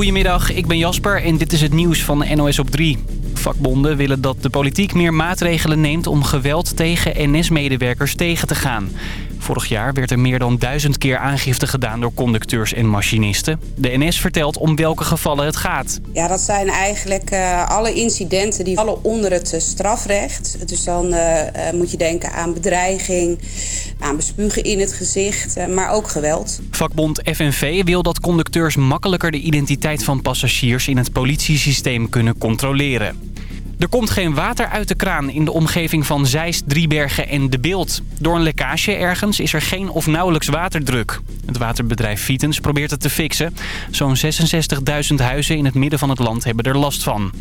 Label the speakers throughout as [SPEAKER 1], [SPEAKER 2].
[SPEAKER 1] Goedemiddag, ik ben Jasper en dit is het nieuws van NOS op 3. Vakbonden willen dat de politiek meer maatregelen neemt om geweld tegen NS-medewerkers tegen te gaan. Vorig jaar werd er meer dan duizend keer aangifte gedaan door conducteurs en machinisten. De NS vertelt om welke gevallen het gaat.
[SPEAKER 2] Ja, dat zijn eigenlijk uh, alle incidenten die vallen onder het uh, strafrecht. Dus dan uh, moet je denken aan bedreiging, aan bespugen in het gezicht, maar ook geweld.
[SPEAKER 1] Vakbond FNV wil dat conducteurs makkelijker de identiteit van passagiers in het politiesysteem kunnen controleren. Er komt geen water uit de kraan in de omgeving van Zeist, Driebergen en De Beeld. Door een lekkage ergens is er geen of nauwelijks waterdruk. Het waterbedrijf Vitens probeert het te fixen. Zo'n 66.000 huizen in het midden van het land hebben er last van.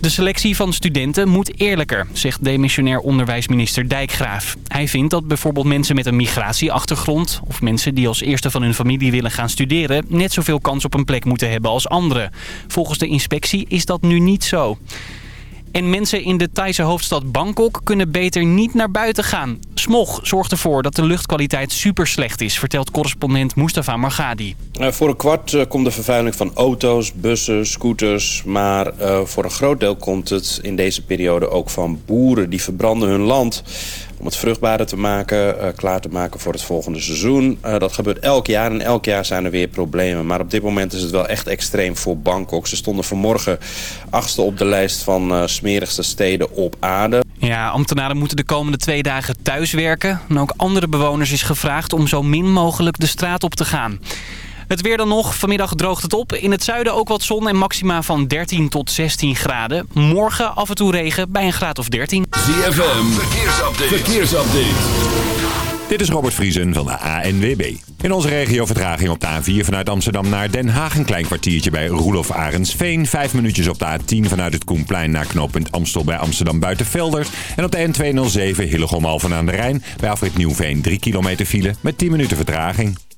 [SPEAKER 1] De selectie van studenten moet eerlijker, zegt demissionair onderwijsminister Dijkgraaf. Hij vindt dat bijvoorbeeld mensen met een migratieachtergrond... of mensen die als eerste van hun familie willen gaan studeren... net zoveel kans op een plek moeten hebben als anderen. Volgens de inspectie is dat nu niet zo. En mensen in de Thaise hoofdstad Bangkok kunnen beter niet naar buiten gaan. Smog zorgt ervoor dat de luchtkwaliteit super slecht is, vertelt correspondent Mustafa Margadi.
[SPEAKER 3] Uh, voor een kwart uh, komt de vervuiling van auto's, bussen, scooters. Maar uh, voor een groot deel komt het in deze periode ook van boeren die verbranden hun land om het vruchtbaarder te maken, uh, klaar te maken voor het volgende seizoen. Uh, dat gebeurt elk jaar en elk jaar zijn er weer problemen. Maar op dit moment is het wel echt extreem voor Bangkok. Ze stonden vanmorgen achtste op de lijst van uh, smerigste steden op aarde.
[SPEAKER 1] Ja, ambtenaren moeten de komende twee dagen thuiswerken. En ook andere bewoners is gevraagd om zo min mogelijk de straat op te gaan. Het weer dan nog. Vanmiddag droogt het op. In het zuiden ook wat zon en maxima van 13 tot 16 graden. Morgen af en toe regen bij een graad of 13.
[SPEAKER 4] ZFM, verkeersupdate. verkeersupdate. Dit is Robert Vriesen van de ANWB. In onze regio vertraging op de A4 vanuit Amsterdam naar Den Haag. Een klein kwartiertje bij Roelof Arendsveen. Vijf minuutjes op de A10 vanuit het Koenplein naar knooppunt Amstel bij Amsterdam Buitenvelders. En op de N207 Hillegom Alphen aan de Rijn. Bij afrit Nieuwveen 3 kilometer file met 10 minuten vertraging.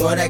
[SPEAKER 5] Know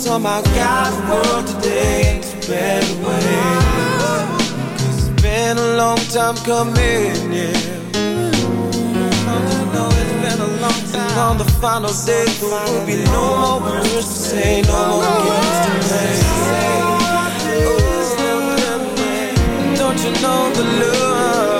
[SPEAKER 6] somehow my God's world today into better ways. Cause it's been a long time coming, yeah. And on the final day, there will be no more words to say, no more games to play. Oh, Don't you know the love?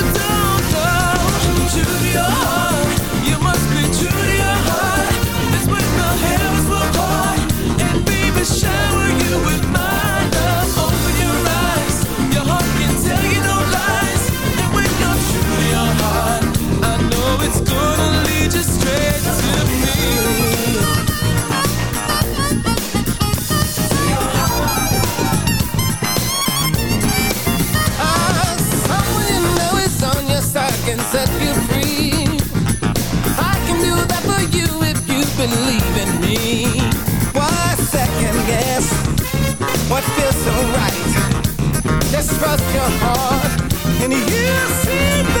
[SPEAKER 6] believe in me. Why second guess what
[SPEAKER 7] feels so right? Just trust your heart
[SPEAKER 8] and you'll see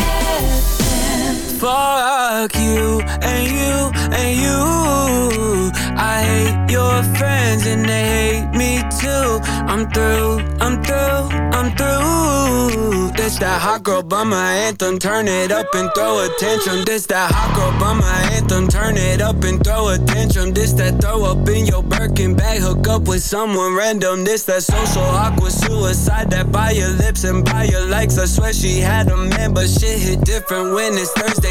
[SPEAKER 9] Fuck you and you and you. I hate your friends and they hate me too. I'm through, I'm through, I'm through. This that hot girl bummer anthem. Turn it up and throw a tantrum. This that hot girl bummer anthem. Turn it up and throw a tantrum. This that throw up in your Birkin bag. Hook up with someone random. This that social awkward suicide. That by your lips and by your likes. I swear she had a man, but shit hit different when it's Thursday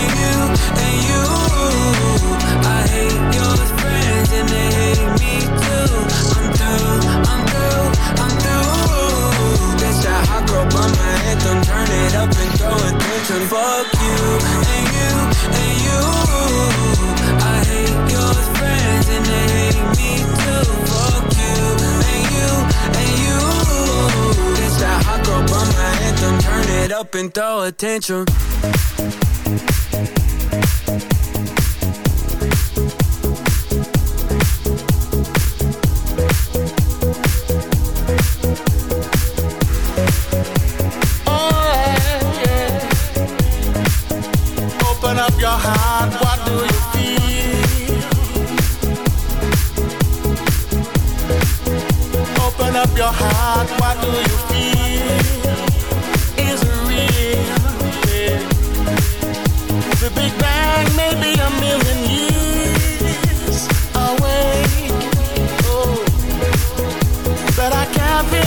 [SPEAKER 9] it up and throw attention. Fuck you, and you, and you. I hate your friends and they hate me too. Fuck you, and you, and you. That's that hot girl by my anthem. Turn it up and throw attention.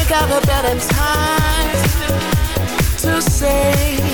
[SPEAKER 10] Think of a better time to say,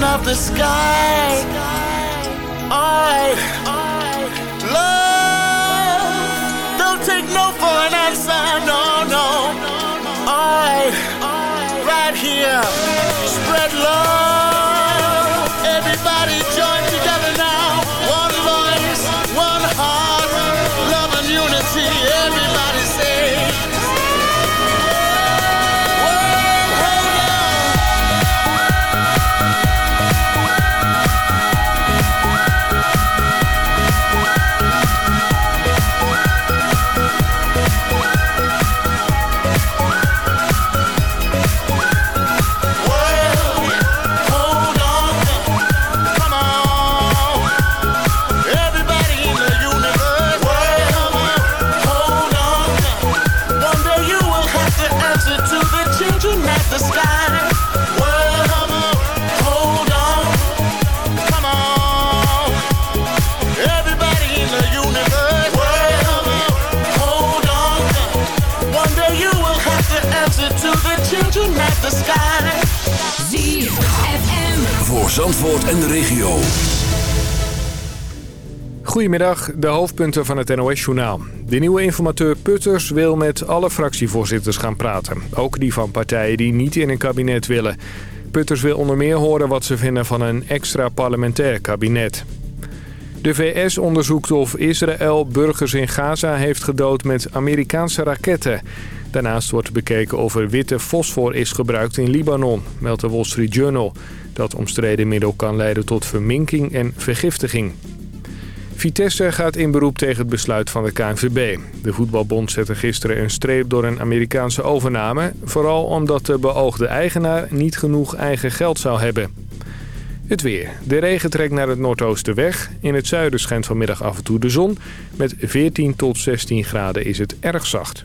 [SPEAKER 10] Children of the sky. Alright. Love. Don't take no for an answer. No, no. Alright. Right here.
[SPEAKER 11] Goedemiddag, de hoofdpunten van het NOS-journaal. De nieuwe informateur Putters wil met alle fractievoorzitters gaan praten. Ook die van partijen die niet in een kabinet willen. Putters wil onder meer horen wat ze vinden van een extra parlementair kabinet. De VS onderzoekt of Israël burgers in Gaza heeft gedood met Amerikaanse raketten. Daarnaast wordt bekeken of er witte fosfor is gebruikt in Libanon, meldt de Wall Street Journal. Dat omstreden middel kan leiden tot verminking en vergiftiging. Vitesse gaat in beroep tegen het besluit van de KNVB. De voetbalbond zette gisteren een streep door een Amerikaanse overname... vooral omdat de beoogde eigenaar niet genoeg eigen geld zou hebben. Het weer. De regen trekt naar het noordoosten weg. In het zuiden schijnt vanmiddag af en toe de zon. Met 14 tot 16 graden is het erg zacht.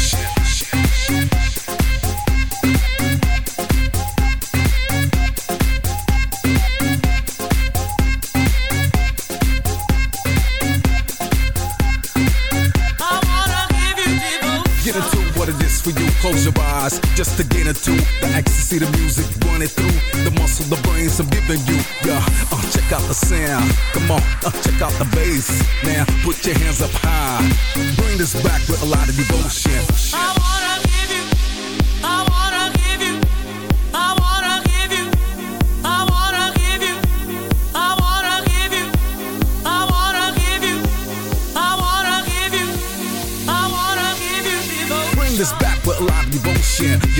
[SPEAKER 12] The ecstasy, the music running through the muscle, the brains I'm giving you. Yeah, uh, check out the sound. Come on, uh, check out the bass. Now put your hands up high. Bring this back with a lot of devotion.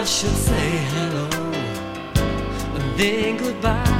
[SPEAKER 7] love should say hello and then goodbye.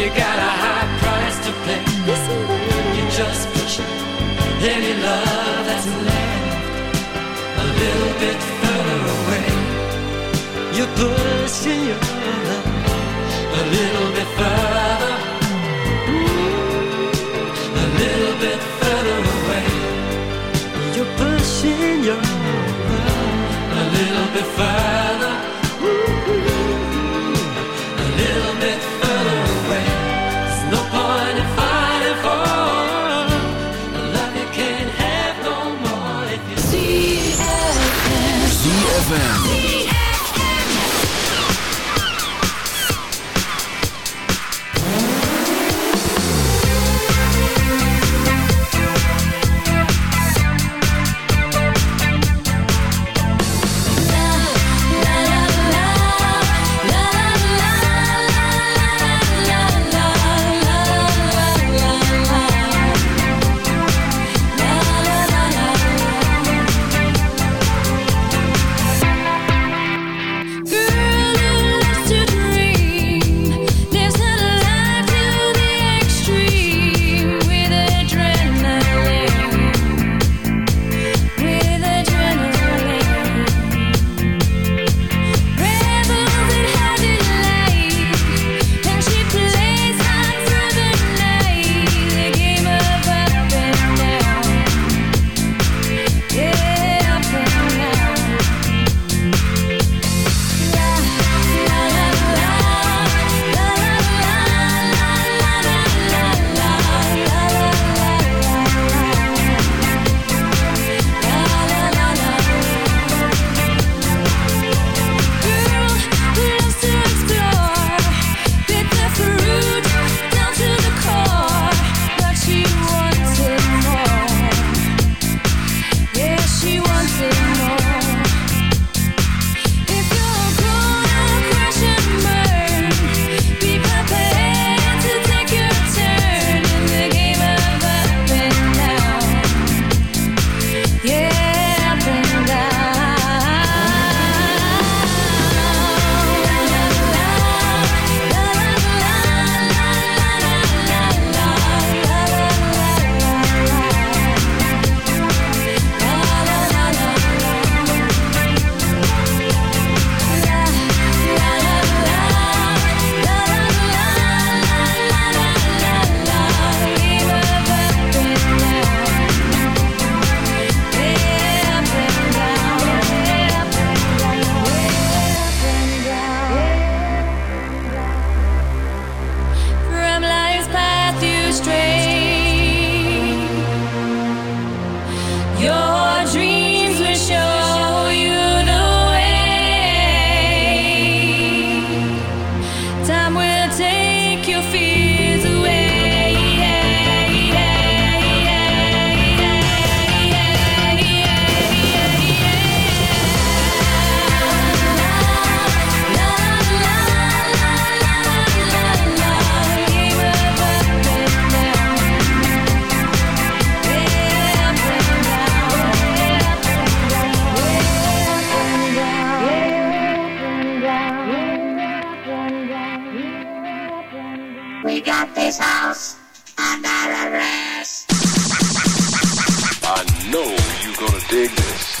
[SPEAKER 7] you got a high price to pay. You just push any love that's left a little bit further away. You're pushing your love a little bit further,
[SPEAKER 13] We got this house under arrest.
[SPEAKER 14] I know you're gonna dig this.